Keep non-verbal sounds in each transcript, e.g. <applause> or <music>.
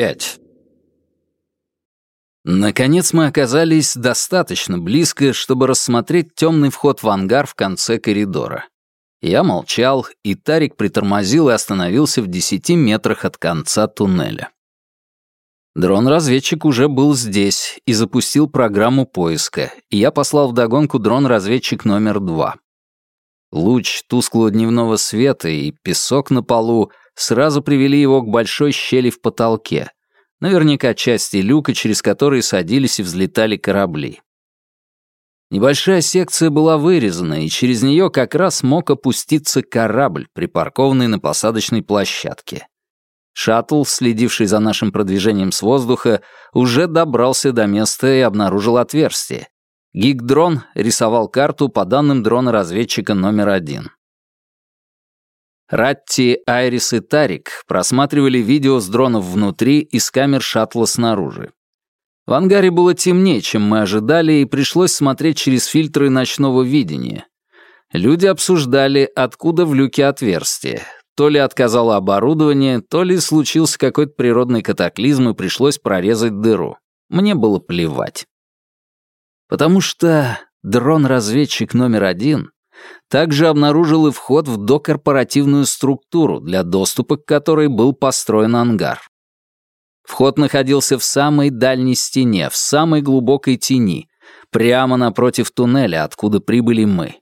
пять. Наконец мы оказались достаточно близко, чтобы рассмотреть темный вход в ангар в конце коридора. Я молчал, и Тарик притормозил и остановился в десяти метрах от конца туннеля. Дрон-разведчик уже был здесь и запустил программу поиска, и я послал вдогонку дрон-разведчик номер два. Луч тусклого дневного света и песок на полу сразу привели его к большой щели в потолке, наверняка части люка, через которые садились и взлетали корабли. Небольшая секция была вырезана, и через нее как раз мог опуститься корабль, припаркованный на посадочной площадке. Шаттл, следивший за нашим продвижением с воздуха, уже добрался до места и обнаружил отверстие. Гигдрон рисовал карту по данным дрона-разведчика номер один. Ратти, Айрис и Тарик просматривали видео с дронов внутри и с камер шаттла снаружи. В ангаре было темнее, чем мы ожидали, и пришлось смотреть через фильтры ночного видения. Люди обсуждали, откуда в люке отверстие. То ли отказало оборудование, то ли случился какой-то природный катаклизм и пришлось прорезать дыру. Мне было плевать. Потому что дрон-разведчик номер один также обнаружил и вход в докорпоративную структуру, для доступа к которой был построен ангар. Вход находился в самой дальней стене, в самой глубокой тени, прямо напротив туннеля, откуда прибыли мы.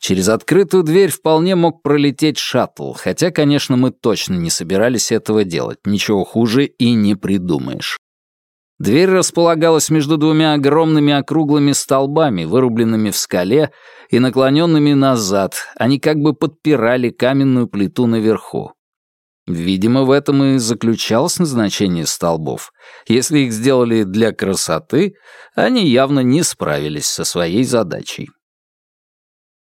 Через открытую дверь вполне мог пролететь шаттл, хотя, конечно, мы точно не собирались этого делать, ничего хуже и не придумаешь. Дверь располагалась между двумя огромными округлыми столбами, вырубленными в скале и наклоненными назад, они как бы подпирали каменную плиту наверху. Видимо, в этом и заключалось назначение столбов. Если их сделали для красоты, они явно не справились со своей задачей.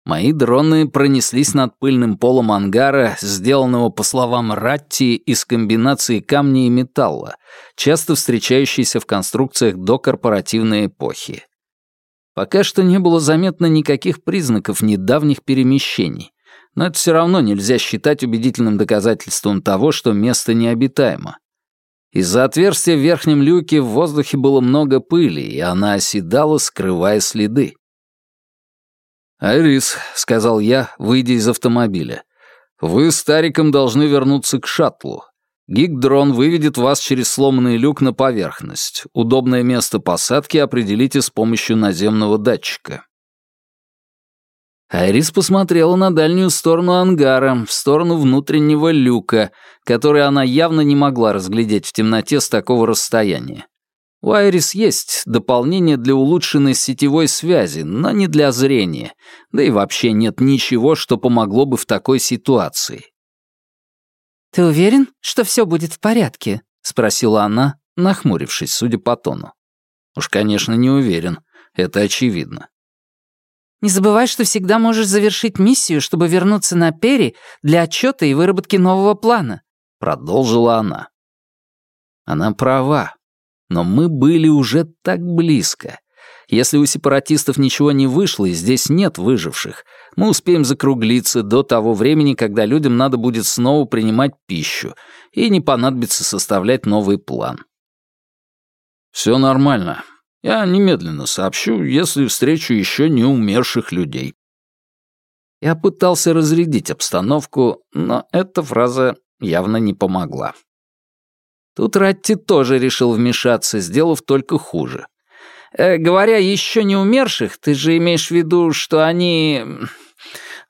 Мои дроны пронеслись над пыльным полом ангара, сделанного, по словам Ратти, из комбинации камня и металла, часто встречающейся в конструкциях до корпоративной эпохи. Пока что не было заметно никаких признаков недавних перемещений, но это все равно нельзя считать убедительным доказательством того, что место необитаемо. Из-за отверстия в верхнем люке в воздухе было много пыли, и она оседала, скрывая следы. «Айрис», — сказал я, выйдя из автомобиля, — «вы с Тариком должны вернуться к шаттлу. Гиг-дрон выведет вас через сломанный люк на поверхность. Удобное место посадки определите с помощью наземного датчика». Айрис посмотрела на дальнюю сторону ангара, в сторону внутреннего люка, который она явно не могла разглядеть в темноте с такого расстояния. У Айрис есть дополнение для улучшенной сетевой связи, но не для зрения, да и вообще нет ничего, что помогло бы в такой ситуации. «Ты уверен, что все будет в порядке?» — спросила она, нахмурившись, судя по тону. «Уж, конечно, не уверен. Это очевидно». «Не забывай, что всегда можешь завершить миссию, чтобы вернуться на Пери для отчета и выработки нового плана», — продолжила она. Она права. Но мы были уже так близко. Если у сепаратистов ничего не вышло и здесь нет выживших, мы успеем закруглиться до того времени, когда людям надо будет снова принимать пищу, и не понадобится составлять новый план. «Все нормально. Я немедленно сообщу, если встречу еще не умерших людей». Я пытался разрядить обстановку, но эта фраза явно не помогла. Тут Ратти тоже решил вмешаться, сделав только хуже. Э, говоря еще не умерших, ты же имеешь в виду, что они...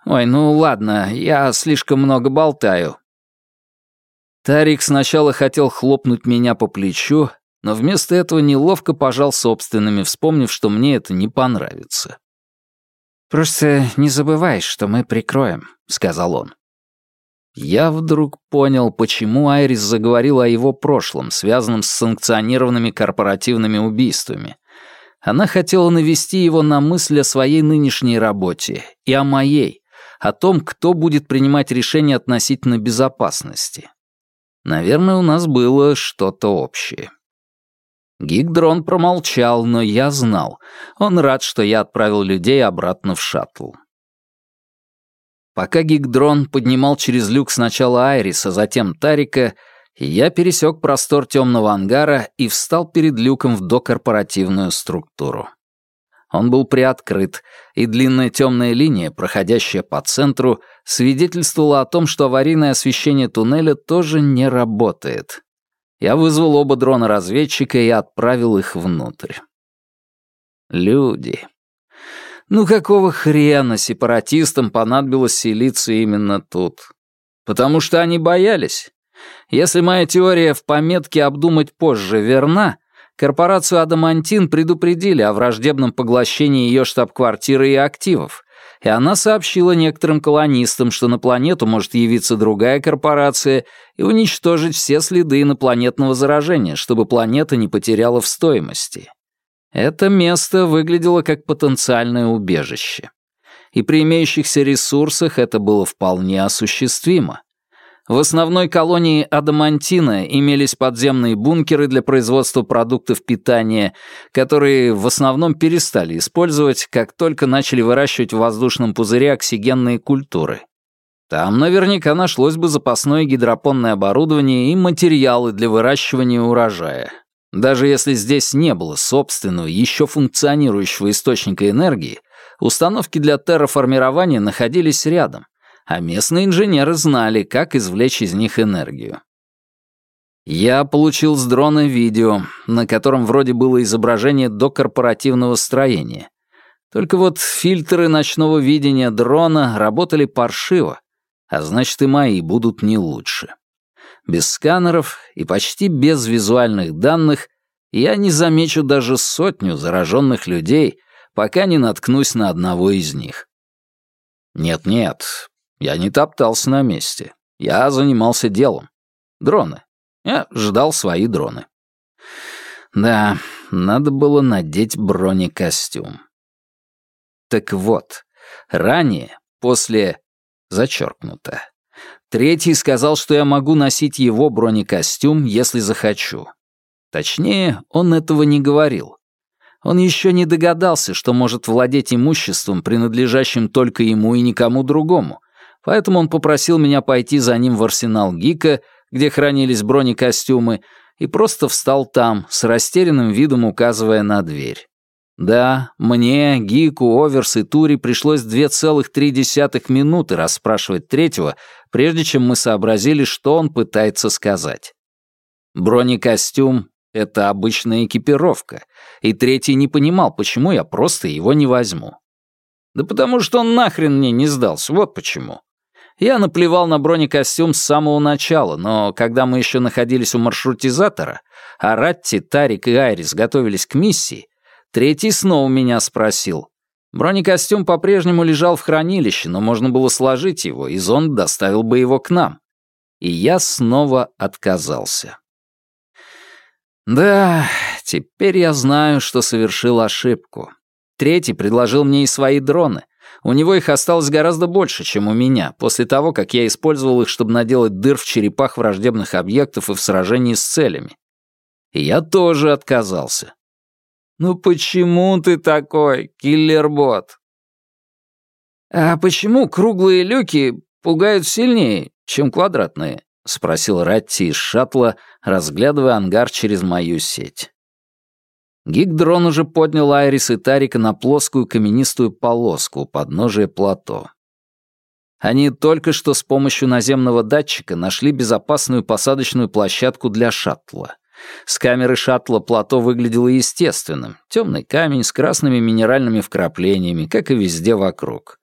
Ой, ну ладно, я слишком много болтаю. Тарик сначала хотел хлопнуть меня по плечу, но вместо этого неловко пожал собственными, вспомнив, что мне это не понравится. «Просто не забывай, что мы прикроем», — сказал он. Я вдруг понял, почему Айрис заговорила о его прошлом, связанном с санкционированными корпоративными убийствами. Она хотела навести его на мысль о своей нынешней работе и о моей, о том, кто будет принимать решения относительно безопасности. Наверное, у нас было что-то общее. Гигдрон промолчал, но я знал. Он рад, что я отправил людей обратно в шаттл. Пока Гигдрон поднимал через люк сначала Айриса, затем Тарика, Я пересек простор темного ангара и встал перед люком в докорпоративную структуру. Он был приоткрыт, и длинная темная линия, проходящая по центру, свидетельствовала о том, что аварийное освещение туннеля тоже не работает. Я вызвал оба дрона-разведчика и отправил их внутрь. Люди. Ну какого хрена сепаратистам понадобилось селиться именно тут? Потому что они боялись. Если моя теория в пометке «обдумать позже» верна, корпорацию «Адамантин» предупредили о враждебном поглощении ее штаб-квартиры и активов, и она сообщила некоторым колонистам, что на планету может явиться другая корпорация и уничтожить все следы инопланетного заражения, чтобы планета не потеряла в стоимости. Это место выглядело как потенциальное убежище. И при имеющихся ресурсах это было вполне осуществимо. В основной колонии Адамантина имелись подземные бункеры для производства продуктов питания, которые в основном перестали использовать, как только начали выращивать в воздушном пузыре оксигенные культуры. Там наверняка нашлось бы запасное гидропонное оборудование и материалы для выращивания урожая. Даже если здесь не было собственного, еще функционирующего источника энергии, установки для терраформирования находились рядом, а местные инженеры знали, как извлечь из них энергию. Я получил с дрона видео, на котором вроде было изображение докорпоративного строения. Только вот фильтры ночного видения дрона работали паршиво, а значит и мои будут не лучше. Без сканеров и почти без визуальных данных я не замечу даже сотню зараженных людей, пока не наткнусь на одного из них. Нет-нет, я не топтался на месте. Я занимался делом. Дроны. Я ждал свои дроны. Да, надо было надеть бронекостюм. Так вот, ранее, после... Зачеркнуто. Третий сказал, что я могу носить его бронекостюм, если захочу. Точнее, он этого не говорил. Он еще не догадался, что может владеть имуществом, принадлежащим только ему и никому другому, поэтому он попросил меня пойти за ним в арсенал Гика, где хранились бронекостюмы, и просто встал там, с растерянным видом указывая на дверь. Да, мне, Гику, Оверс и Тури пришлось две целых три десятых минуты расспрашивать третьего, прежде чем мы сообразили, что он пытается сказать. Бронекостюм — это обычная экипировка, и третий не понимал, почему я просто его не возьму. Да потому что он нахрен мне не сдался, вот почему. Я наплевал на бронекостюм с самого начала, но когда мы еще находились у маршрутизатора, а Ратти, Тарик и Айрис готовились к миссии, третий снова меня спросил. Бронекостюм по-прежнему лежал в хранилище, но можно было сложить его, и зонд доставил бы его к нам. И я снова отказался. Да, теперь я знаю, что совершил ошибку. Третий предложил мне и свои дроны, у него их осталось гораздо больше, чем у меня, после того, как я использовал их, чтобы наделать дыр в черепах враждебных объектов и в сражении с целями. И я тоже отказался. «Ну почему ты такой, киллер-бот?» «А почему круглые люки пугают сильнее, чем квадратные?» — спросил Ратти из шаттла, разглядывая ангар через мою сеть. Гигдрон уже поднял Айрис и Тарика на плоскую каменистую полоску у подножия плато. Они только что с помощью наземного датчика нашли безопасную посадочную площадку для шаттла. С камеры шаттла плато выглядело естественным. Темный камень с красными минеральными вкраплениями, как и везде вокруг.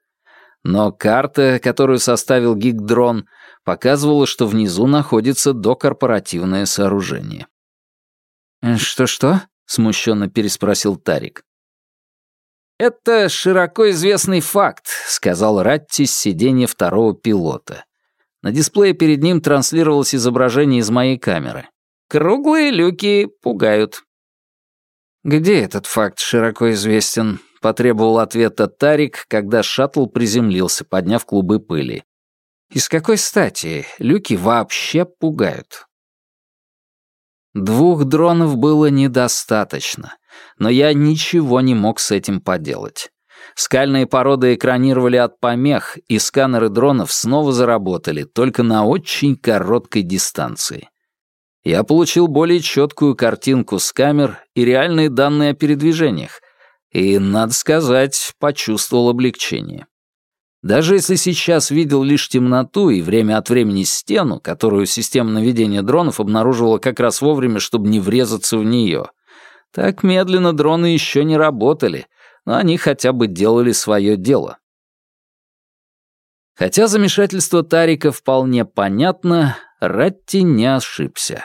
Но карта, которую составил гигдрон, показывала, что внизу находится докорпоративное сооружение. «Что-что?» — смущенно переспросил Тарик. «Это широко известный факт», — сказал Ратти с сиденья второго пилота. На дисплее перед ним транслировалось изображение из моей камеры. «Круглые люки пугают». «Где этот факт широко известен?» — потребовал ответа Тарик, когда шаттл приземлился, подняв клубы пыли. «И с какой стати люки вообще пугают?» Двух дронов было недостаточно, но я ничего не мог с этим поделать. Скальные породы экранировали от помех, и сканеры дронов снова заработали, только на очень короткой дистанции. Я получил более четкую картинку с камер и реальные данные о передвижениях, и, надо сказать, почувствовал облегчение. Даже если сейчас видел лишь темноту и время от времени стену, которую система наведения дронов обнаруживала как раз вовремя, чтобы не врезаться в нее, так медленно дроны еще не работали, но они хотя бы делали свое дело. Хотя замешательство Тарика вполне понятно, Ратти не ошибся.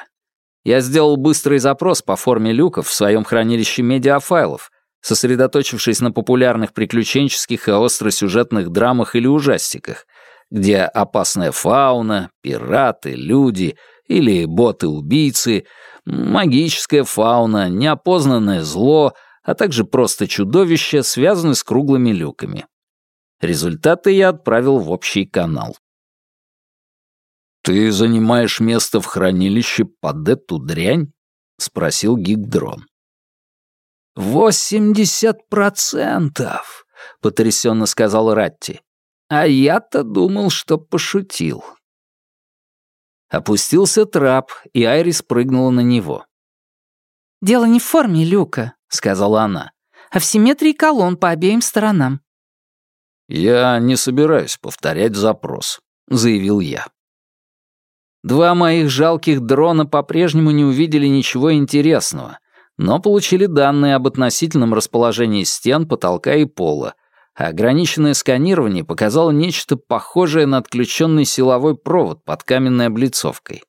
Я сделал быстрый запрос по форме люков в своем хранилище медиафайлов, сосредоточившись на популярных приключенческих и остросюжетных драмах или ужастиках, где опасная фауна, пираты, люди или боты-убийцы, магическая фауна, неопознанное зло, а также просто чудовища связаны с круглыми люками. Результаты я отправил в общий канал. «Ты занимаешь место в хранилище под эту дрянь?» — спросил Гигдрон. «Восемьдесят процентов!» — потрясенно сказал Ратти. «А я-то думал, что пошутил». Опустился трап, и Айрис прыгнула на него. «Дело не в форме люка», — сказала она, «а в симметрии колонн по обеим сторонам». «Я не собираюсь повторять запрос», — заявил я. Два моих жалких дрона по-прежнему не увидели ничего интересного, но получили данные об относительном расположении стен, потолка и пола, ограниченное сканирование показало нечто похожее на отключенный силовой провод под каменной облицовкой.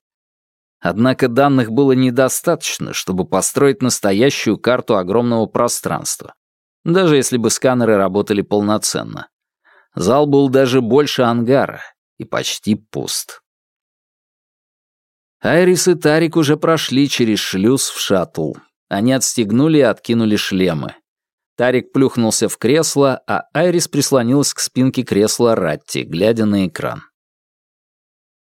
Однако данных было недостаточно, чтобы построить настоящую карту огромного пространства, даже если бы сканеры работали полноценно. Зал был даже больше ангара и почти пуст. Айрис и Тарик уже прошли через шлюз в шаттл, они отстегнули и откинули шлемы. Тарик плюхнулся в кресло, а Айрис прислонилась к спинке кресла Ратти, глядя на экран.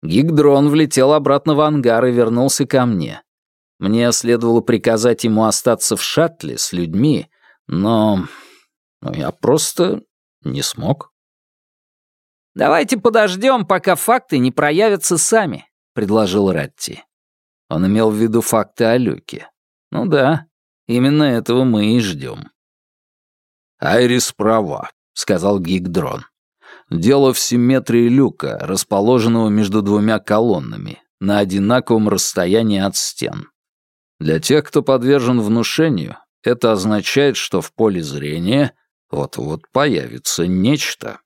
Гигдрон влетел обратно в ангар и вернулся ко мне. Мне следовало приказать ему остаться в шаттле с людьми, но... но я просто не смог. «Давайте подождем, пока факты не проявятся сами», — предложил Ратти. Он имел в виду факты о Люке. Ну да, именно этого мы и ждем. «Айрис права», — сказал Гигдрон. «Дело в симметрии люка, расположенного между двумя колоннами, на одинаковом расстоянии от стен. Для тех, кто подвержен внушению, это означает, что в поле зрения вот-вот появится нечто».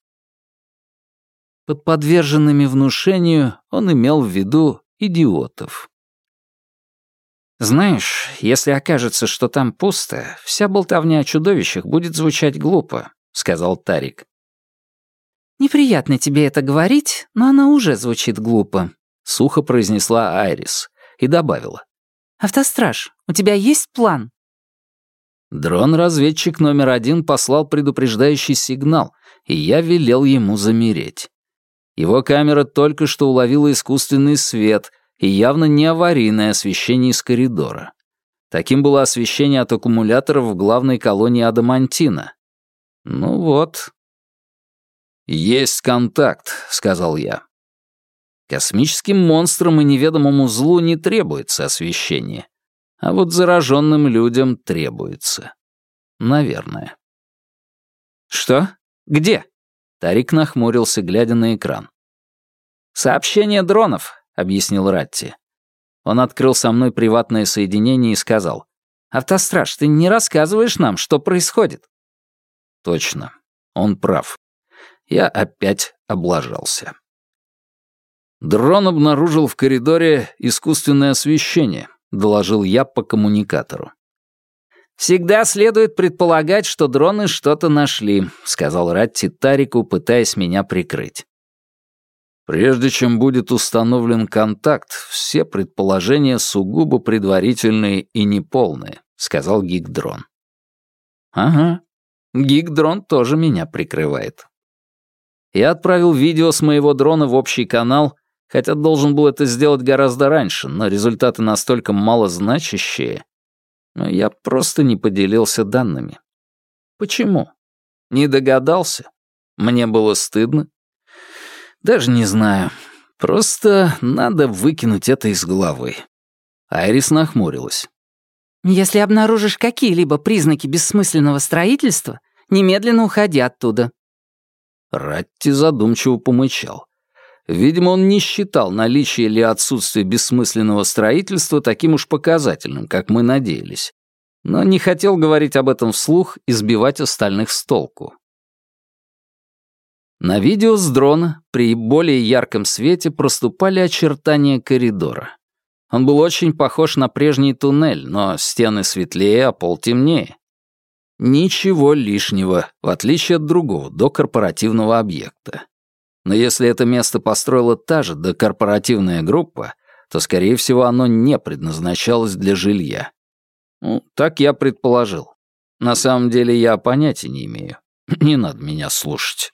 Под подверженными внушению он имел в виду идиотов. «Знаешь, если окажется, что там пусто, вся болтовня о чудовищах будет звучать глупо», — сказал Тарик. «Неприятно тебе это говорить, но она уже звучит глупо», — сухо произнесла Айрис и добавила. «Автостраж, у тебя есть план?» Дрон-разведчик номер один послал предупреждающий сигнал, и я велел ему замереть. Его камера только что уловила искусственный свет — и явно не аварийное освещение из коридора. Таким было освещение от аккумуляторов в главной колонии Адамантина. Ну вот. «Есть контакт», — сказал я. Космическим монстрам и неведомому злу не требуется освещение, а вот зараженным людям требуется. Наверное. «Что? Где?» Тарик нахмурился, глядя на экран. «Сообщение дронов. — объяснил Ратти. Он открыл со мной приватное соединение и сказал, «Автостраж, ты не рассказываешь нам, что происходит?» Точно, он прав. Я опять облажался. Дрон обнаружил в коридоре искусственное освещение, доложил я по коммуникатору. «Всегда следует предполагать, что дроны что-то нашли», — сказал Ратти Тарику, пытаясь меня прикрыть. Прежде чем будет установлен контакт, все предположения сугубо предварительные и неполные, сказал Гигдрон. Ага, Гигдрон тоже меня прикрывает. Я отправил видео с моего дрона в общий канал, хотя должен был это сделать гораздо раньше, но результаты настолько малозначащие. Но я просто не поделился данными. Почему? Не догадался? Мне было стыдно? Даже не знаю. Просто надо выкинуть это из головы. Айрис нахмурилась. «Если обнаружишь какие-либо признаки бессмысленного строительства, немедленно уходи оттуда». Ратти задумчиво помычал. Видимо, он не считал наличие или отсутствие бессмысленного строительства таким уж показательным, как мы надеялись. Но не хотел говорить об этом вслух и сбивать остальных с толку. На видео с дрона при более ярком свете проступали очертания коридора. Он был очень похож на прежний туннель, но стены светлее, а пол темнее. Ничего лишнего, в отличие от другого, докорпоративного объекта. Но если это место построила та же докорпоративная группа, то, скорее всего, оно не предназначалось для жилья. Ну, так я предположил. На самом деле я понятия не имею. <clears throat> Не надо меня слушать.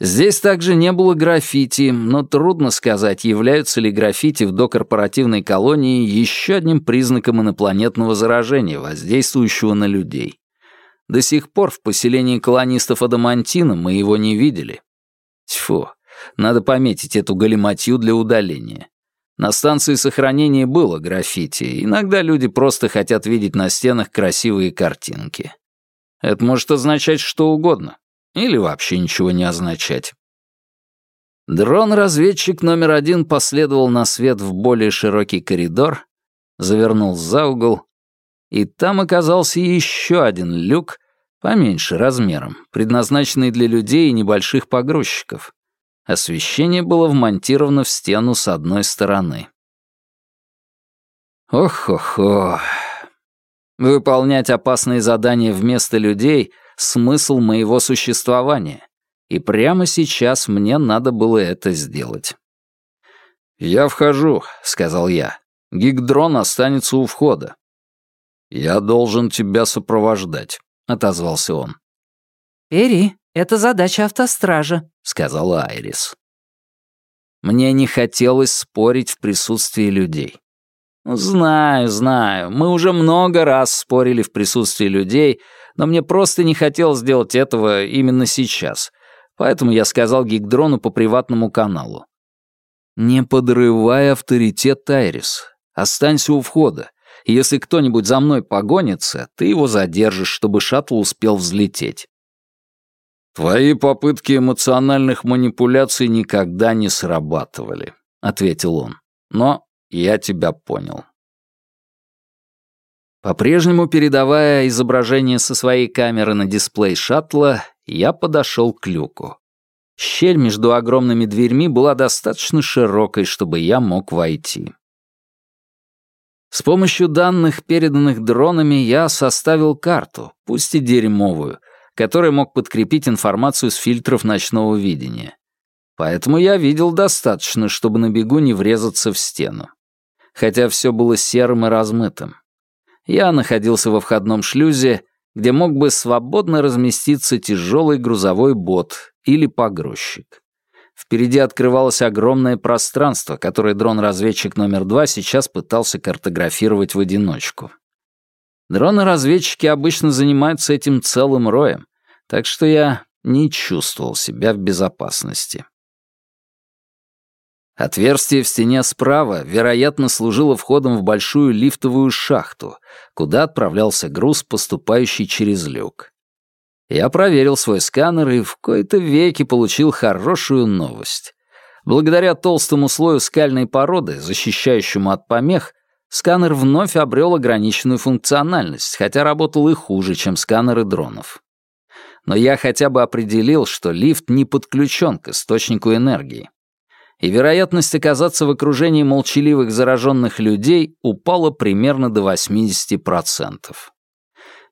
Здесь также не было граффити, но трудно сказать, являются ли граффити в докорпоративной колонии еще одним признаком инопланетного заражения, воздействующего на людей. До сих пор в поселении колонистов Адамантина мы его не видели. Тьфу, надо пометить эту галиматью для удаления. На станции сохранения было граффити, иногда люди просто хотят видеть на стенах красивые картинки. Это может означать что угодно. Или вообще ничего не означать. Дрон-разведчик номер один последовал на свет в более широкий коридор, завернул за угол, и там оказался еще один люк, поменьше размером, предназначенный для людей и небольших погрузчиков. Освещение было вмонтировано в стену с одной стороны. Ох-хо-хо. Выполнять опасные задания вместо людей — смысл моего существования, и прямо сейчас мне надо было это сделать. «Я вхожу», — сказал я. «Гигдрон останется у входа». «Я должен тебя сопровождать», — отозвался он. «Пери, это задача автостража», — сказала Айрис. Мне не хотелось спорить в присутствии людей. Знаю, знаю, мы уже много раз спорили в присутствии людей, но мне просто не хотелось сделать этого именно сейчас. Поэтому я сказал Гигдрону по приватному каналу. «Не подрывай авторитет Тайрис. Останься у входа. если кто-нибудь за мной погонится, ты его задержишь, чтобы шаттл успел взлететь». «Твои попытки эмоциональных манипуляций никогда не срабатывали», — ответил он. «Но я тебя понял». По-прежнему передавая изображение со своей камеры на дисплей шаттла, я подошел к люку. Щель между огромными дверьми была достаточно широкой, чтобы я мог войти. С помощью данных, переданных дронами, я составил карту, пусть и дерьмовую, которая мог подкрепить информацию с фильтров ночного видения. Поэтому я видел достаточно, чтобы на бегу не врезаться в стену. Хотя все было серым и размытым я находился во входном шлюзе, где мог бы свободно разместиться тяжелый грузовой бот или погрузчик. Впереди открывалось огромное пространство, которое дрон-разведчик номер два сейчас пытался картографировать в одиночку. Дроны-разведчики обычно занимаются этим целым роем, так что я не чувствовал себя в безопасности. Отверстие в стене справа, вероятно, служило входом в большую лифтовую шахту, куда отправлялся груз, поступающий через люк. Я проверил свой сканер и в кои-то веки получил хорошую новость. Благодаря толстому слою скальной породы, защищающему от помех, сканер вновь обрел ограниченную функциональность, хотя работал и хуже, чем сканеры дронов. Но я хотя бы определил, что лифт не подключен к источнику энергии и вероятность оказаться в окружении молчаливых зараженных людей упала примерно до 80%.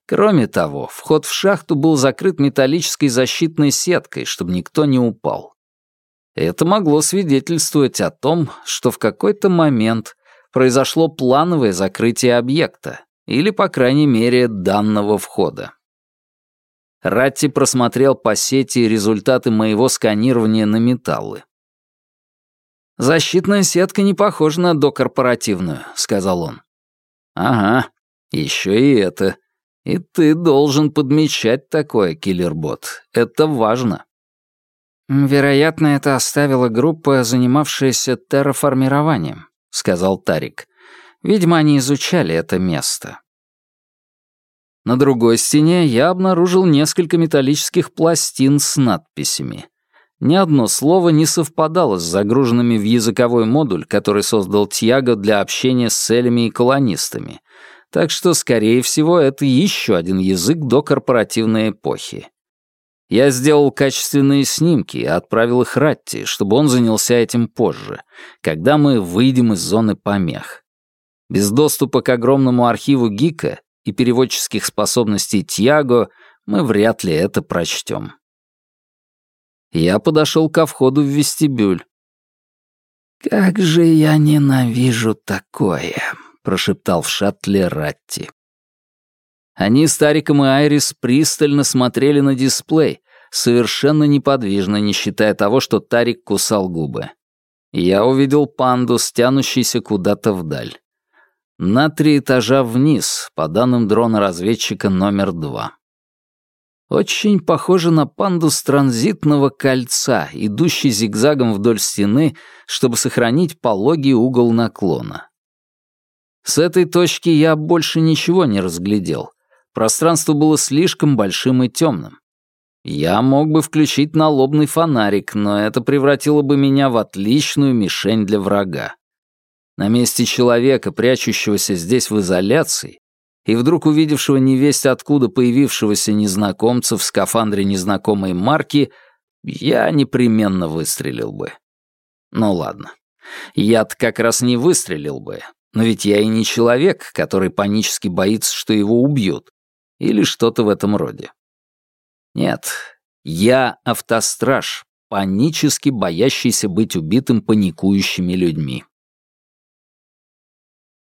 Кроме того, вход в шахту был закрыт металлической защитной сеткой, чтобы никто не упал. Это могло свидетельствовать о том, что в какой-то момент произошло плановое закрытие объекта, или, по крайней мере, данного входа. Ратти просмотрел по сети результаты моего сканирования на металлы. «Защитная сетка не похожа на докорпоративную», — сказал он. «Ага, еще и это. И ты должен подмечать такое, киллербот. Это важно». «Вероятно, это оставила группа, занимавшаяся терраформированием», — сказал Тарик. Видимо, они изучали это место. На другой стене я обнаружил несколько металлических пластин с надписями. Ни одно слово не совпадало с загруженными в языковой модуль, который создал Тьяго для общения с целями и колонистами. Так что, скорее всего, это еще один язык до корпоративной эпохи. Я сделал качественные снимки и отправил их Ратти, чтобы он занялся этим позже, когда мы выйдем из зоны помех. Без доступа к огромному архиву Гика и переводческих способностей Тьяго мы вряд ли это прочтем. Я подошел ко входу в вестибюль. «Как же я ненавижу такое!» — прошептал в шаттле Ратти. Они с Тариком и Айрис пристально смотрели на дисплей, совершенно неподвижно, не считая того, что Тарик кусал губы. Я увидел панду, стянущийся куда-то вдаль. На три этажа вниз, по данным дрона-разведчика номер два. Очень похоже на панду с транзитного кольца, идущий зигзагом вдоль стены, чтобы сохранить пологий угол наклона. С этой точки я больше ничего не разглядел. Пространство было слишком большим и темным. Я мог бы включить налобный фонарик, но это превратило бы меня в отличную мишень для врага. На месте человека, прячущегося здесь в изоляции, и вдруг увидевшего невесть откуда появившегося незнакомца в скафандре незнакомой марки, я непременно выстрелил бы. Ну ладно. Я-то как раз не выстрелил бы, но ведь я и не человек, который панически боится, что его убьют. Или что-то в этом роде. Нет, я автостраж, панически боящийся быть убитым паникующими людьми.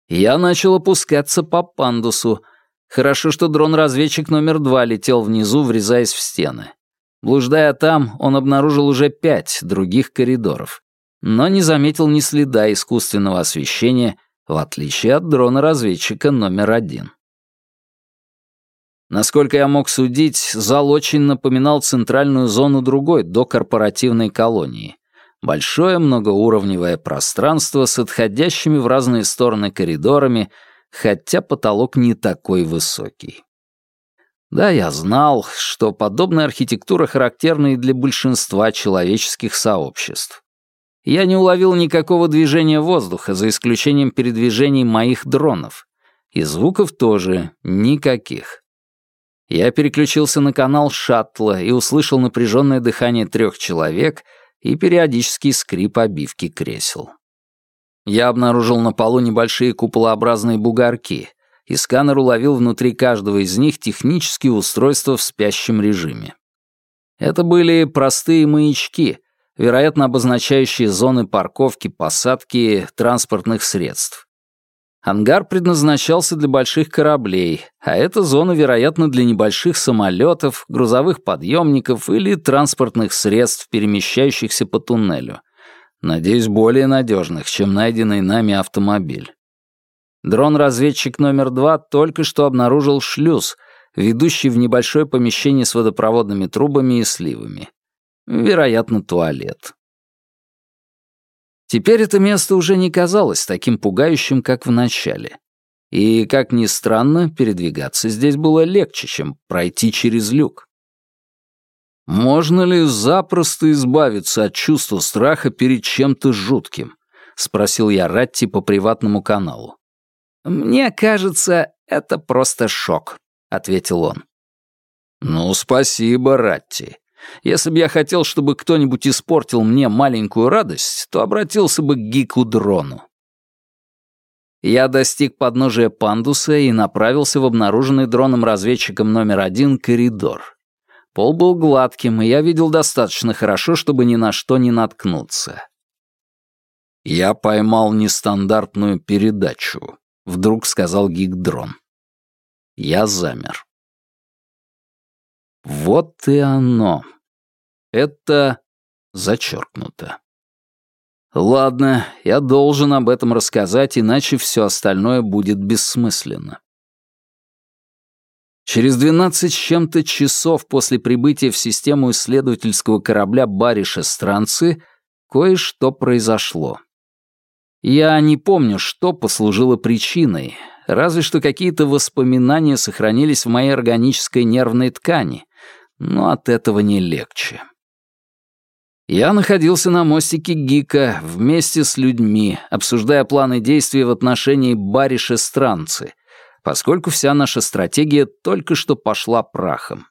Я начал опускаться по пандусу. Хорошо, что дрон-разведчик номер два летел внизу, врезаясь в стены. Блуждая там, он обнаружил уже пять других коридоров, но не заметил ни следа искусственного освещения, в отличие от дрона-разведчика номер один. Насколько я мог судить, зал очень напоминал центральную зону другой докорпоративной колонии. Большое многоуровневое пространство с отходящими в разные стороны коридорами, хотя потолок не такой высокий. Да, я знал, что подобная архитектура характерна и для большинства человеческих сообществ. Я не уловил никакого движения воздуха, за исключением передвижений моих дронов. И звуков тоже никаких. Я переключился на канал шаттла и услышал напряженное дыхание трех человек и периодический скрип обивки кресел. Я обнаружил на полу небольшие куполообразные бугорки, и сканер уловил внутри каждого из них технические устройства в спящем режиме. Это были простые маячки, вероятно, обозначающие зоны парковки, посадки транспортных средств. Ангар предназначался для больших кораблей, а эта зона, вероятно, для небольших самолетов, грузовых подъемников или транспортных средств, перемещающихся по туннелю. Надеюсь, более надежных, чем найденный нами автомобиль. Дрон-разведчик номер два только что обнаружил шлюз, ведущий в небольшое помещение с водопроводными трубами и сливами. Вероятно, туалет. Теперь это место уже не казалось таким пугающим, как в начале. И, как ни странно, передвигаться здесь было легче, чем пройти через люк. «Можно ли запросто избавиться от чувства страха перед чем-то жутким?» — спросил я Ратти по приватному каналу. «Мне кажется, это просто шок», — ответил он. «Ну, спасибо, Ратти. Если бы я хотел, чтобы кто-нибудь испортил мне маленькую радость, то обратился бы к Гику-дрону. Я достиг подножия пандуса и направился в обнаруженный дроном-разведчиком номер один коридор. Пол был гладким, и я видел достаточно хорошо, чтобы ни на что не наткнуться. «Я поймал нестандартную передачу», — вдруг сказал гик-дрон. Я замер. Вот и оно. Это зачеркнуто. Ладно, я должен об этом рассказать, иначе все остальное будет бессмысленно. Через 12 с чем-то часов после прибытия в систему исследовательского корабля Бариша Странцы кое-что произошло. Я не помню, что послужило причиной, разве что какие-то воспоминания сохранились в моей органической нервной ткани, но от этого не легче. Я находился на мостике Гика вместе с людьми, обсуждая планы действий в отношении Бариша Странцы, поскольку вся наша стратегия только что пошла прахом.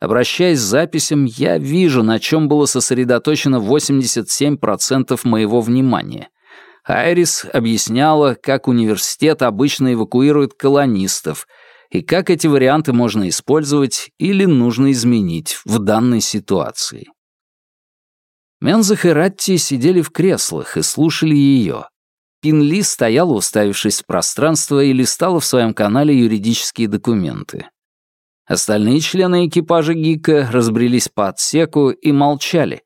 Обращаясь к записям, я вижу, на чем было сосредоточено 87% моего внимания. Айрис объясняла, как университет обычно эвакуирует колонистов и как эти варианты можно использовать или нужно изменить в данной ситуации. Мензах и Ратти сидели в креслах и слушали ее. Пинли стояла, уставившись в пространство, и листала в своем канале юридические документы. Остальные члены экипажа Гика разбрелись по отсеку и молчали,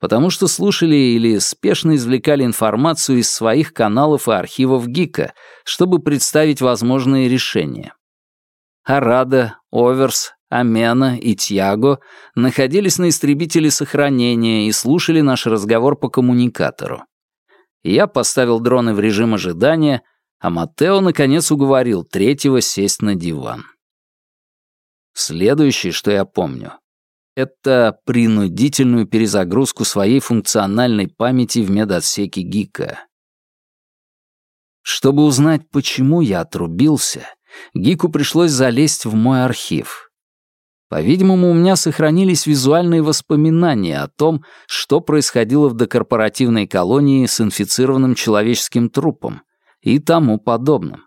потому что слушали или спешно извлекали информацию из своих каналов и архивов Гика, чтобы представить возможные решения. Арада, Оверс, Амена и Тьяго находились на истребителе сохранения и слушали наш разговор по коммуникатору. Я поставил дроны в режим ожидания, а Матео наконец уговорил третьего сесть на диван. Следующее, что я помню, это принудительную перезагрузку своей функциональной памяти в медотсеке ГИКа. Чтобы узнать, почему я отрубился, Гику пришлось залезть в мой архив. По-видимому, у меня сохранились визуальные воспоминания о том, что происходило в докорпоративной колонии с инфицированным человеческим трупом и тому подобным.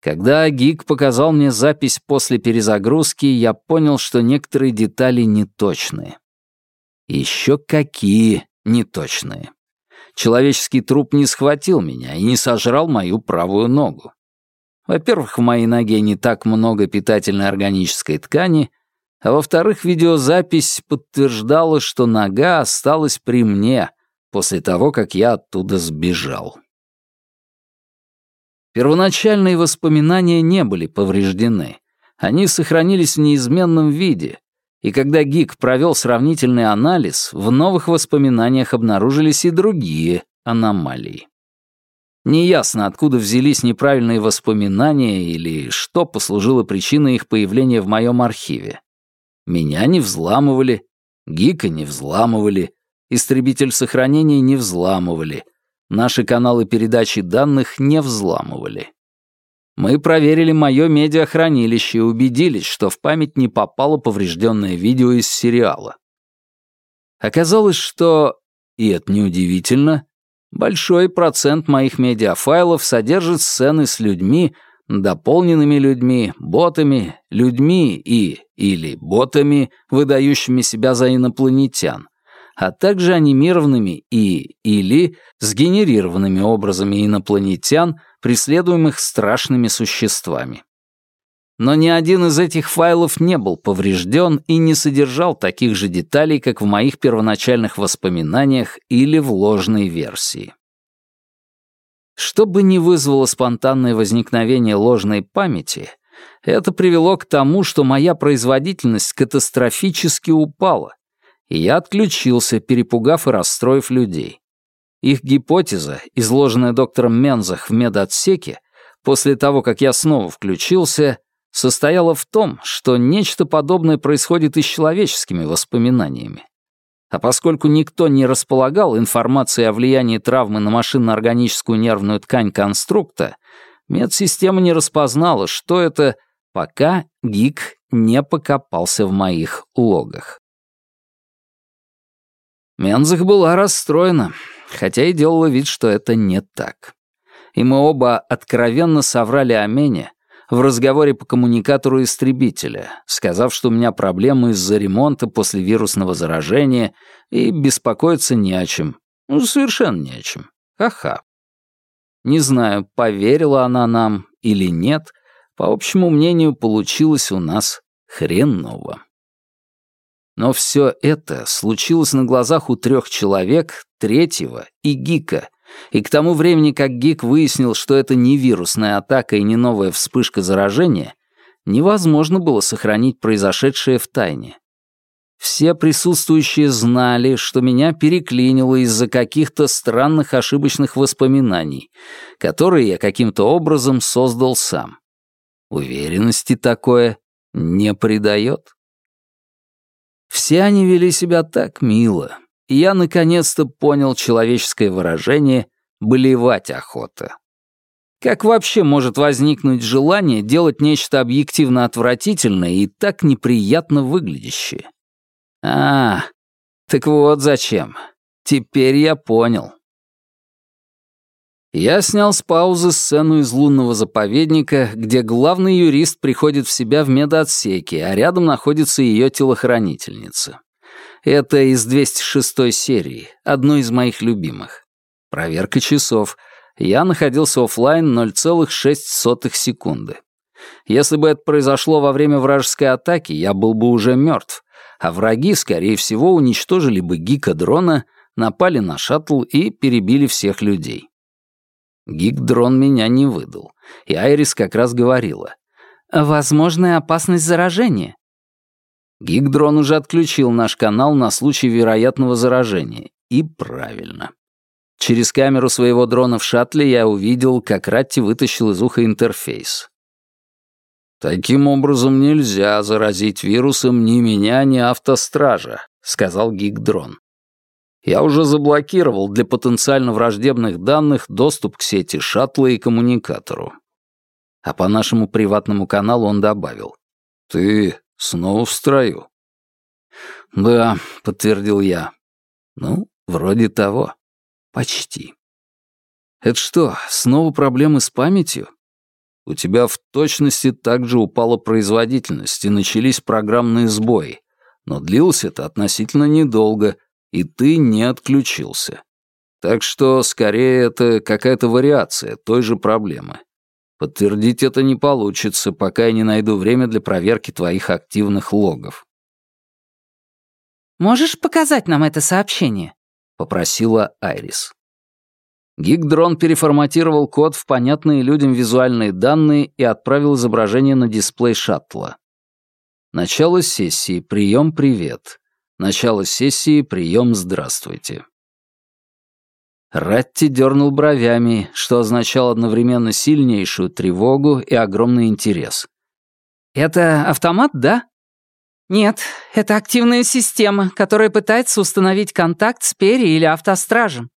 Когда Гик показал мне запись после перезагрузки, я понял, что некоторые детали неточные. Еще какие неточные. Человеческий труп не схватил меня и не сожрал мою правую ногу. Во-первых, в моей ноге не так много питательной органической ткани, а во-вторых, видеозапись подтверждала, что нога осталась при мне после того, как я оттуда сбежал. Первоначальные воспоминания не были повреждены. Они сохранились в неизменном виде, и когда Гик провел сравнительный анализ, в новых воспоминаниях обнаружились и другие аномалии. Неясно, откуда взялись неправильные воспоминания или что послужило причиной их появления в моем архиве. Меня не взламывали, Гика не взламывали, истребитель сохранения не взламывали, Наши каналы передачи данных не взламывали. Мы проверили мое медиахранилище и убедились, что в память не попало поврежденное видео из сериала. Оказалось, что, и это неудивительно, большой процент моих медиафайлов содержит сцены с людьми, дополненными людьми, ботами, людьми и или ботами, выдающими себя за инопланетян, а также анимированными и или сгенерированными образами инопланетян, преследуемых страшными существами. Но ни один из этих файлов не был поврежден и не содержал таких же деталей, как в моих первоначальных воспоминаниях или в ложной версии. Что бы ни вызвало спонтанное возникновение ложной памяти, это привело к тому, что моя производительность катастрофически упала, и я отключился, перепугав и расстроив людей. Их гипотеза, изложенная доктором Мензах в медотсеке, после того, как я снова включился, состояла в том, что нечто подобное происходит и с человеческими воспоминаниями. А поскольку никто не располагал информацией о влиянии травмы на машинно-органическую нервную ткань конструкта, медсистема не распознала, что это, пока ГИК не покопался в моих логах. Мензах была расстроена, хотя и делала вид, что это не так. И мы оба откровенно соврали о Мене в разговоре по коммуникатору истребителя, сказав, что у меня проблемы из-за ремонта после вирусного заражения и беспокоиться не о чем. Ну, совершенно не о чем. Ха-ха. Не знаю, поверила она нам или нет, по общему мнению, получилось у нас хреново. Но все это случилось на глазах у трех человек, третьего и Гика. И к тому времени, как Гик выяснил, что это не вирусная атака и не новая вспышка заражения, невозможно было сохранить произошедшее в тайне. Все присутствующие знали, что меня переклинило из-за каких-то странных ошибочных воспоминаний, которые я каким-то образом создал сам. Уверенности такое не придает. Все они вели себя так мило, и я наконец-то понял человеческое выражение «болевать охота». Как вообще может возникнуть желание делать нечто объективно отвратительное и так неприятно выглядящее? А, так вот зачем. Теперь я понял. Я снял с паузы сцену из лунного заповедника, где главный юрист приходит в себя в медотсеке, а рядом находится ее телохранительница. Это из 206 серии, одной из моих любимых. Проверка часов. Я находился офлайн 0,6 секунды. Если бы это произошло во время вражеской атаки, я был бы уже мертв, а враги, скорее всего, уничтожили бы гика-дрона, напали на шаттл и перебили всех людей. Гик-дрон меня не выдал, и Айрис как раз говорила. «Возможная опасность заражения». Гик-дрон уже отключил наш канал на случай вероятного заражения. И правильно. Через камеру своего дрона в шаттле я увидел, как Ратти вытащил из уха интерфейс. «Таким образом нельзя заразить вирусом ни меня, ни автостража», — сказал Гик-дрон. Я уже заблокировал для потенциально враждебных данных доступ к сети шаттла и коммуникатору. А по нашему приватному каналу он добавил. «Ты снова в строю?» «Да», — подтвердил я. «Ну, вроде того. Почти». «Это что, снова проблемы с памятью?» «У тебя в точности также упала производительность и начались программные сбои, но длилось это относительно недолго, и ты не отключился. Так что, скорее, это какая-то вариация той же проблемы. Подтвердить это не получится, пока я не найду время для проверки твоих активных логов. «Можешь показать нам это сообщение?» — попросила Айрис. Гигдрон переформатировал код в понятные людям визуальные данные и отправил изображение на дисплей шаттла. Начало сессии, прием, привет. Начало сессии, прием «Здравствуйте». Ратти дернул бровями, что означало одновременно сильнейшую тревогу и огромный интерес. «Это автомат, да?» «Нет, это активная система, которая пытается установить контакт с Перри или автостражем».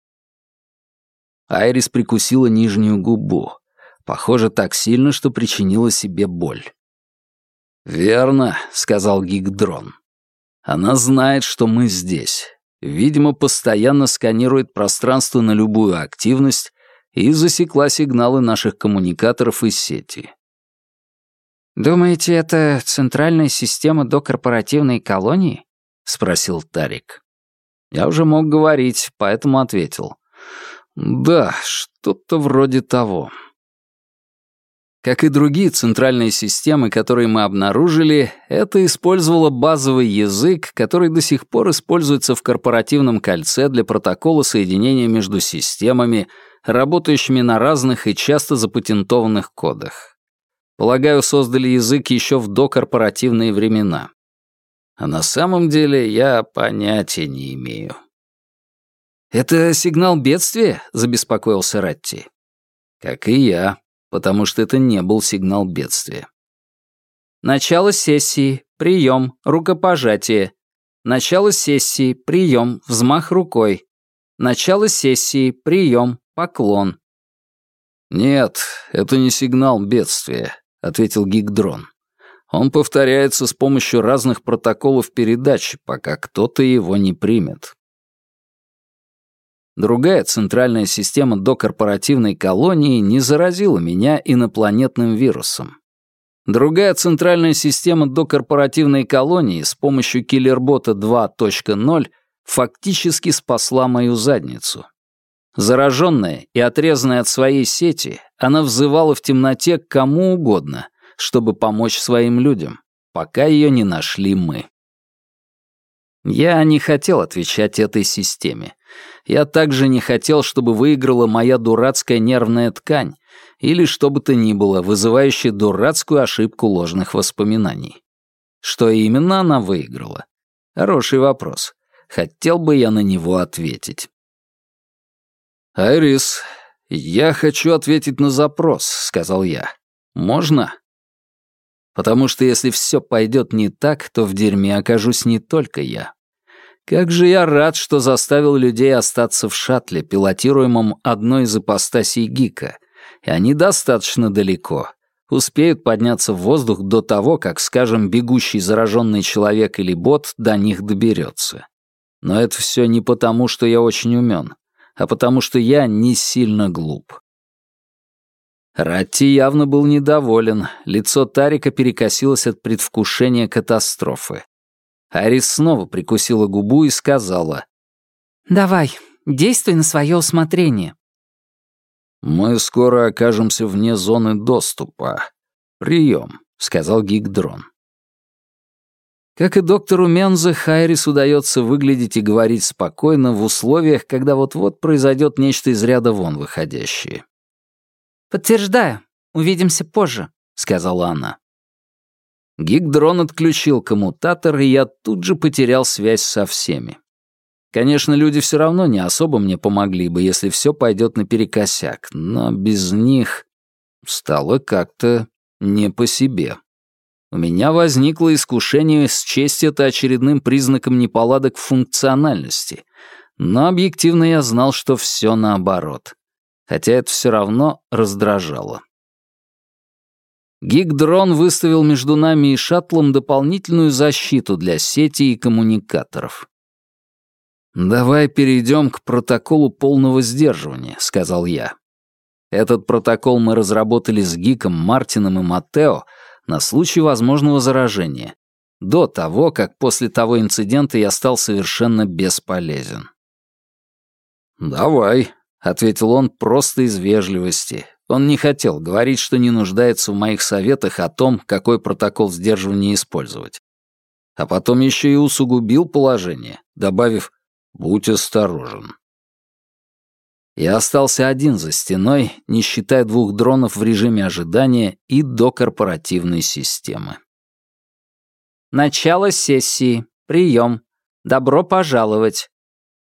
Айрис прикусила нижнюю губу. Похоже, так сильно, что причинила себе боль. «Верно», — сказал Гигдрон. Она знает, что мы здесь. Видимо, постоянно сканирует пространство на любую активность и засекла сигналы наших коммуникаторов из сети. «Думаете, это центральная система до корпоративной колонии?» — спросил Тарик. Я уже мог говорить, поэтому ответил. «Да, что-то вроде того». Как и другие центральные системы, которые мы обнаружили, это использовало базовый язык, который до сих пор используется в корпоративном кольце для протокола соединения между системами, работающими на разных и часто запатентованных кодах. Полагаю, создали язык еще в докорпоративные времена. А на самом деле я понятия не имею. «Это сигнал бедствия?» — забеспокоился Ратти. «Как и я», потому что это не был сигнал бедствия. Начало сессии, прием, рукопожатие. Начало сессии, прием, взмах рукой. Начало сессии, прием, поклон. «Нет, это не сигнал бедствия», — ответил Гигдрон. «Он повторяется с помощью разных протоколов передачи, пока кто-то его не примет». Другая центральная система докорпоративной колонии не заразила меня инопланетным вирусом. Другая центральная система докорпоративной колонии с помощью киллербота 2.0 фактически спасла мою задницу. Зараженная и отрезанная от своей сети, она взывала в темноте к кому угодно, чтобы помочь своим людям, пока ее не нашли мы. Я не хотел отвечать этой системе. Я также не хотел, чтобы выиграла моя дурацкая нервная ткань или что бы то ни было, вызывающее дурацкую ошибку ложных воспоминаний. Что именно она выиграла? Хороший вопрос. Хотел бы я на него ответить. «Айрис, я хочу ответить на запрос», — сказал я. «Можно?» Потому что если все пойдет не так, то в дерьме окажусь не только я. Как же я рад, что заставил людей остаться в шаттле, пилотируемом одной из ипостасей Гика. И они достаточно далеко. Успеют подняться в воздух до того, как, скажем, бегущий зараженный человек или бот до них доберется. Но это все не потому, что я очень умен, а потому что я не сильно глуп. Ратти явно был недоволен, лицо Тарика перекосилось от предвкушения катастрофы. Арис снова прикусила губу и сказала. «Давай, действуй на свое усмотрение». «Мы скоро окажемся вне зоны доступа. Прием», — сказал Гигдрон. Как и доктору Мензе, Хайрис удается выглядеть и говорить спокойно в условиях, когда вот-вот произойдет нечто из ряда вон выходящее. «Подтверждаю. Увидимся позже», — сказала она. Гигдрон отключил коммутатор, и я тут же потерял связь со всеми. Конечно, люди все равно не особо мне помогли бы, если все пойдет наперекосяк, но без них стало как-то не по себе. У меня возникло искушение счесть это очередным признаком неполадок в функциональности, но объективно я знал, что все наоборот хотя это все равно раздражало. Гигдрон выставил между нами и шаттлом дополнительную защиту для сети и коммуникаторов. «Давай перейдем к протоколу полного сдерживания», — сказал я. Этот протокол мы разработали с Гиком, Мартином и Матео на случай возможного заражения, до того, как после того инцидента я стал совершенно бесполезен. «Давай», — ответил он просто из вежливости. Он не хотел говорить, что не нуждается в моих советах о том, какой протокол сдерживания использовать. А потом еще и усугубил положение, добавив «будь осторожен». Я остался один за стеной, не считая двух дронов в режиме ожидания и до корпоративной системы. Начало сессии. Прием. Добро пожаловать.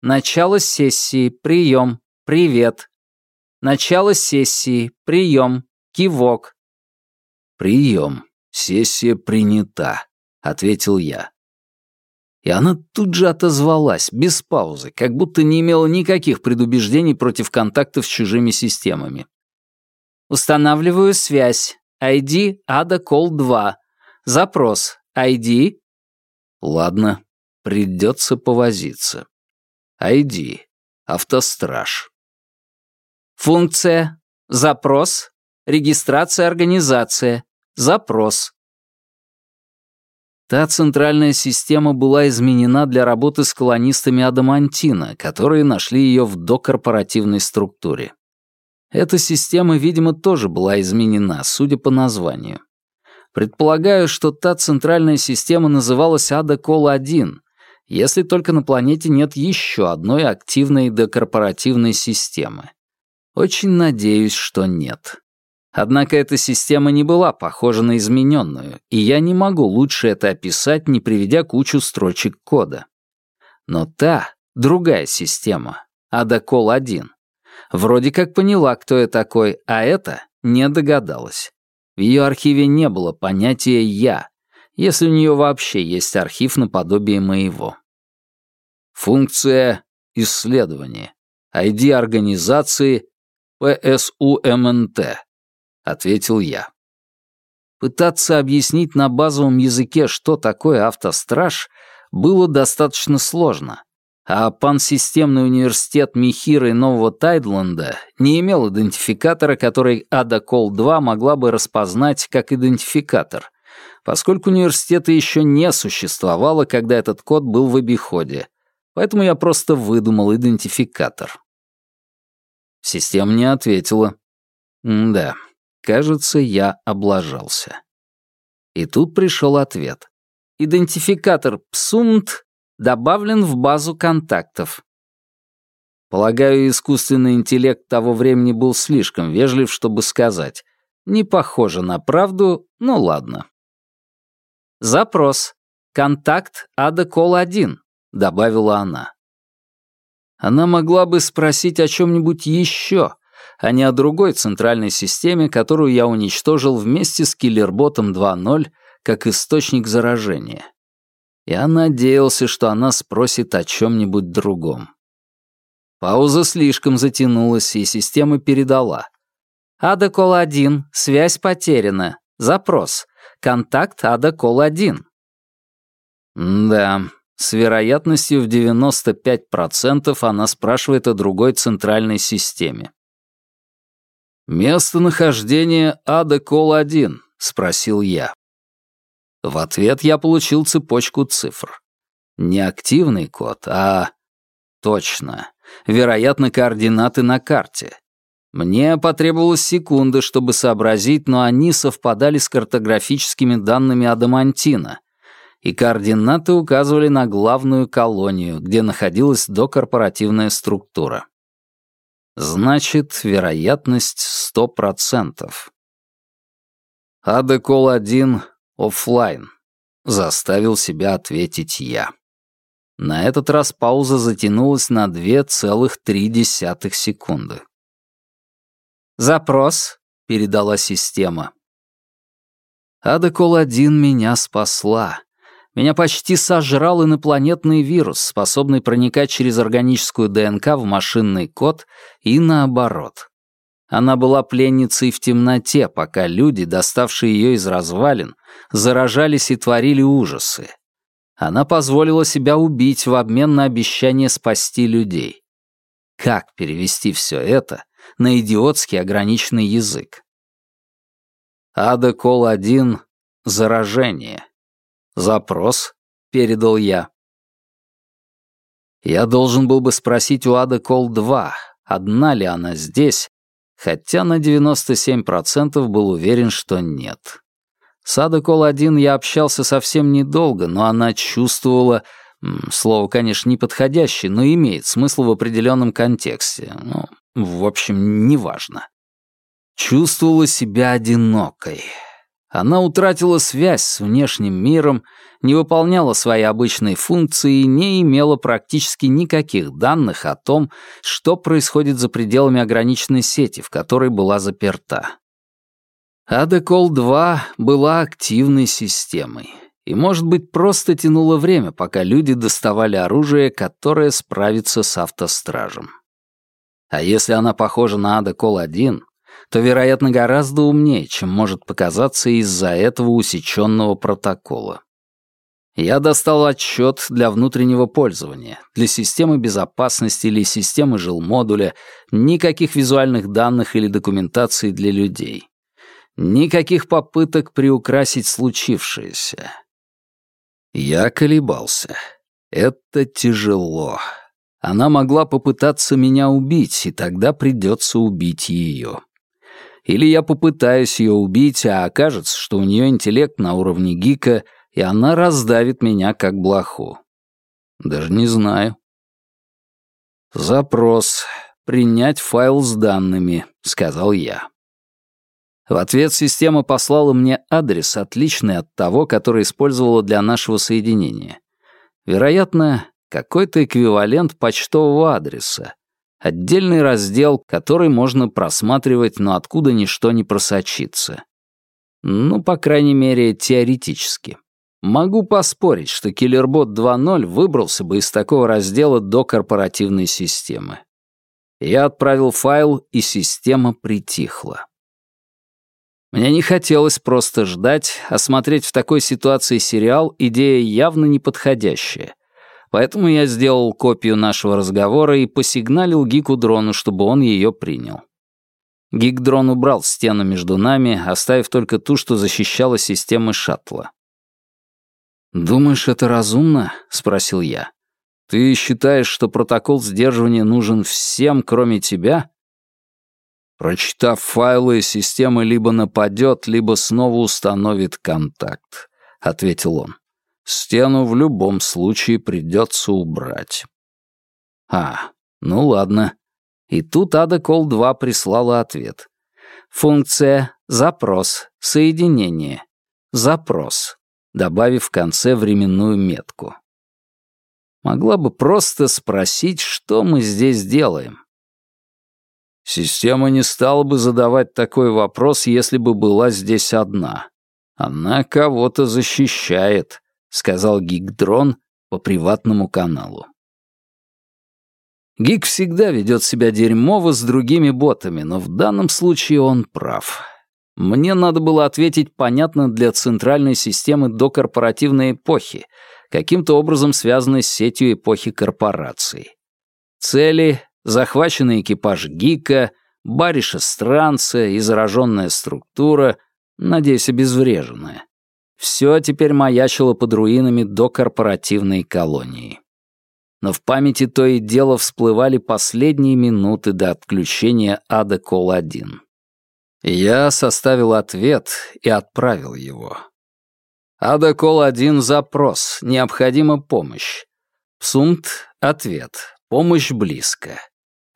Начало сессии. Прием. «Привет». Начало сессии. Прием. Кивок. «Прием. Сессия принята», — ответил я. И она тут же отозвалась, без паузы, как будто не имела никаких предубеждений против контактов с чужими системами. «Устанавливаю связь. ID ADA Call 2. Запрос. ID...» «Ладно, придется повозиться. ID. Автостраж. Функция. Запрос. Регистрация организация. Запрос. Та центральная система была изменена для работы с колонистами Адамантина, которые нашли ее в докорпоративной структуре. Эта система, видимо, тоже была изменена, судя по названию. Предполагаю, что та центральная система называлась Ада-Кол-1, если только на планете нет еще одной активной докорпоративной системы. Очень надеюсь, что нет. Однако эта система не была похожа на измененную, и я не могу лучше это описать, не приведя кучу строчек кода. Но та, другая система, Адакол-1, вроде как поняла, кто я такой, а это не догадалась. В ее архиве не было понятия «я», если у нее вообще есть архив наподобие моего. Функция исследования. ID организации «ПСУМНТ», — ответил я. Пытаться объяснить на базовом языке, что такое автостраж, было достаточно сложно, а пансистемный университет Михира и Нового Тайдленда не имел идентификатора, который Ада Кол-2 могла бы распознать как идентификатор, поскольку университета еще не существовало, когда этот код был в обиходе, поэтому я просто выдумал идентификатор. Система не ответила. Да, кажется, я облажался. И тут пришел ответ. Идентификатор ПСУНТ добавлен в базу контактов. Полагаю, искусственный интеллект того времени был слишком вежлив, чтобы сказать. Не похоже на правду, но ладно. Запрос. контакт Ада Кол-1», — добавила она. Она могла бы спросить о чем-нибудь еще, а не о другой центральной системе, которую я уничтожил вместе с киллерботом 2.0 как источник заражения. Я надеялся, что она спросит о чем-нибудь другом. Пауза слишком затянулась, и система передала. «Ада-кол-1, связь потеряна. Запрос. Контакт Ада-кол-1». Да, с вероятностью в 95% она спрашивает о другой центральной системе. «Местонахождение Ада-кол-1», — спросил я. В ответ я получил цепочку цифр. Не активный код, а... Точно. Вероятно, координаты на карте. Мне потребовалась секунда, чтобы сообразить, но они совпадали с картографическими данными Адамантина, и координаты указывали на главную колонию, где находилась докорпоративная структура. Значит, вероятность сто процентов. Адекол-1 оффлайн. Заставил себя ответить я. На этот раз пауза затянулась на 2,3 секунды. «Запрос», — передала система. Адекол-1 меня спасла. Меня почти сожрал инопланетный вирус, способный проникать через органическую ДНК в машинный код и наоборот. Она была пленницей в темноте, пока люди, доставшие ее из развалин, заражались и творили ужасы. Она позволила себя убить в обмен на обещание спасти людей. Как перевести все это на идиотский ограниченный язык? Ада Кол-1 — заражение. Запрос передал я. Я должен был бы спросить у Ада Кол-2, одна ли она здесь, хотя на 97% был уверен, что нет. С Ада Кол-1 я общался совсем недолго, но она чувствовала... Слово, конечно, неподходящее, но имеет смысл в определенном контексте. Ну, в общем, неважно. Чувствовала себя одинокой. Она утратила связь с внешним миром, не выполняла свои обычные функции и не имела практически никаких данных о том, что происходит за пределами ограниченной сети, в которой была заперта. Адекол-2 была активной системой и, может быть, просто тянула время, пока люди доставали оружие, которое справится с автостражем. А если она похожа на Адекол-1, то, вероятно, гораздо умнее, чем может показаться из-за этого усеченного протокола. Я достал отчет для внутреннего пользования, для системы безопасности или системы жилмодуля, никаких визуальных данных или документации для людей. Никаких попыток приукрасить случившееся. Я колебался. Это тяжело. Она могла попытаться меня убить, и тогда придется убить ее. Или я попытаюсь ее убить, а окажется, что у нее интеллект на уровне гика, и она раздавит меня как блоху. Даже не знаю. «Запрос. Принять файл с данными», — сказал я. В ответ система послала мне адрес, отличный от того, который использовала для нашего соединения. Вероятно, какой-то эквивалент почтового адреса, Отдельный раздел, который можно просматривать, но откуда ничто не просочится. Ну, по крайней мере, теоретически. Могу поспорить, что Киллербот 2.0 выбрался бы из такого раздела до корпоративной системы. Я отправил файл, и система притихла. Мне не хотелось просто ждать, а смотреть в такой ситуации сериал — идея явно неподходящая. Поэтому я сделал копию нашего разговора и посигналил Гику-дрону, чтобы он ее принял. Гик-дрон убрал стену между нами, оставив только ту, что защищала системы шаттла. «Думаешь, это разумно?» — спросил я. «Ты считаешь, что протокол сдерживания нужен всем, кроме тебя?» Прочитав файлы, система либо нападет, либо снова установит контакт, — ответил он. Стену в любом случае придется убрать. А, ну ладно. И тут Ада Кол-2 прислала ответ. Функция «Запрос», «Соединение», «Запрос». добавив в конце временную метку. Могла бы просто спросить, что мы здесь делаем. Система не стала бы задавать такой вопрос, если бы была здесь одна. Она кого-то защищает, сказал Гигдрон по приватному каналу. Гик всегда ведет себя дерьмово с другими ботами, но в данном случае он прав. Мне надо было ответить понятно для центральной системы до корпоративной эпохи, каким-то образом связанной с сетью эпохи корпораций. Цели — захваченный экипаж Гика, бариша странца и зараженная структура, надеюсь, обезвреженная. Все теперь маячило под руинами до корпоративной колонии но в памяти то и дело всплывали последние минуты до отключения ада Кол-1. Я составил ответ и отправил его. Ада Кол-1 запрос, необходима помощь. Псумт — ответ, помощь близко.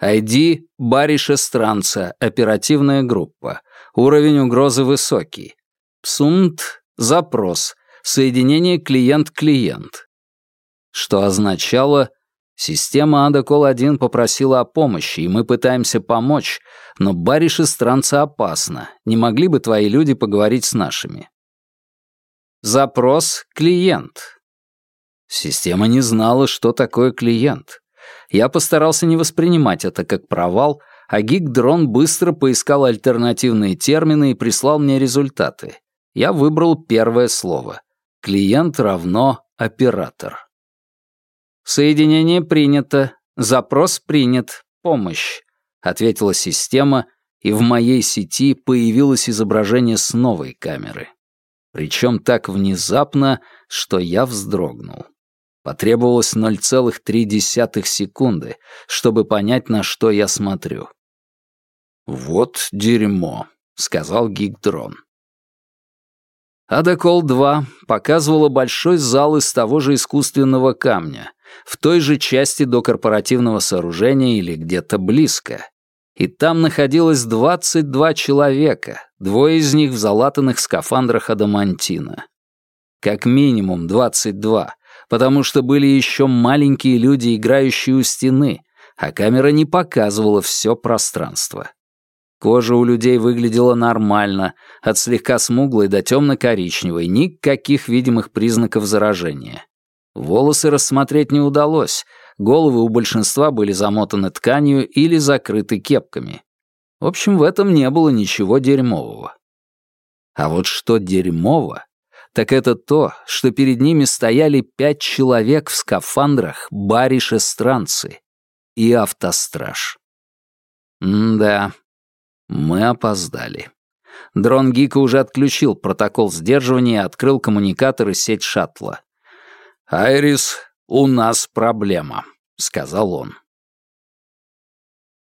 ID — Бариша Странца, оперативная группа. Уровень угрозы высокий. Псумт — запрос, соединение клиент-клиент что означало, система Адакол-1 попросила о помощи, и мы пытаемся помочь, но бариш странца опасно, не могли бы твои люди поговорить с нашими? Запрос «клиент». Система не знала, что такое клиент. Я постарался не воспринимать это как провал, а гик-дрон быстро поискал альтернативные термины и прислал мне результаты. Я выбрал первое слово. Клиент равно оператор. «Соединение принято. Запрос принят. Помощь», — ответила система, и в моей сети появилось изображение с новой камеры. Причем так внезапно, что я вздрогнул. Потребовалось 0,3 секунды, чтобы понять, на что я смотрю. «Вот дерьмо», — сказал Гигдрон. Адакол-2 показывала большой зал из того же искусственного камня, в той же части до корпоративного сооружения или где-то близко. И там находилось 22 человека, двое из них в залатанных скафандрах адамантина. Как минимум 22, потому что были еще маленькие люди, играющие у стены, а камера не показывала все пространство. Кожа у людей выглядела нормально, от слегка смуглой до темно-коричневой, никаких видимых признаков заражения. Волосы рассмотреть не удалось, головы у большинства были замотаны тканью или закрыты кепками. В общем, в этом не было ничего дерьмового. А вот что дерьмово, так это то, что перед ними стояли пять человек в скафандрах бариш-эстранцы и автостраж. М-да, мы опоздали. Дрон Гика уже отключил протокол сдерживания и открыл коммуникатор и сеть шаттла. «Айрис, у нас проблема», — сказал он.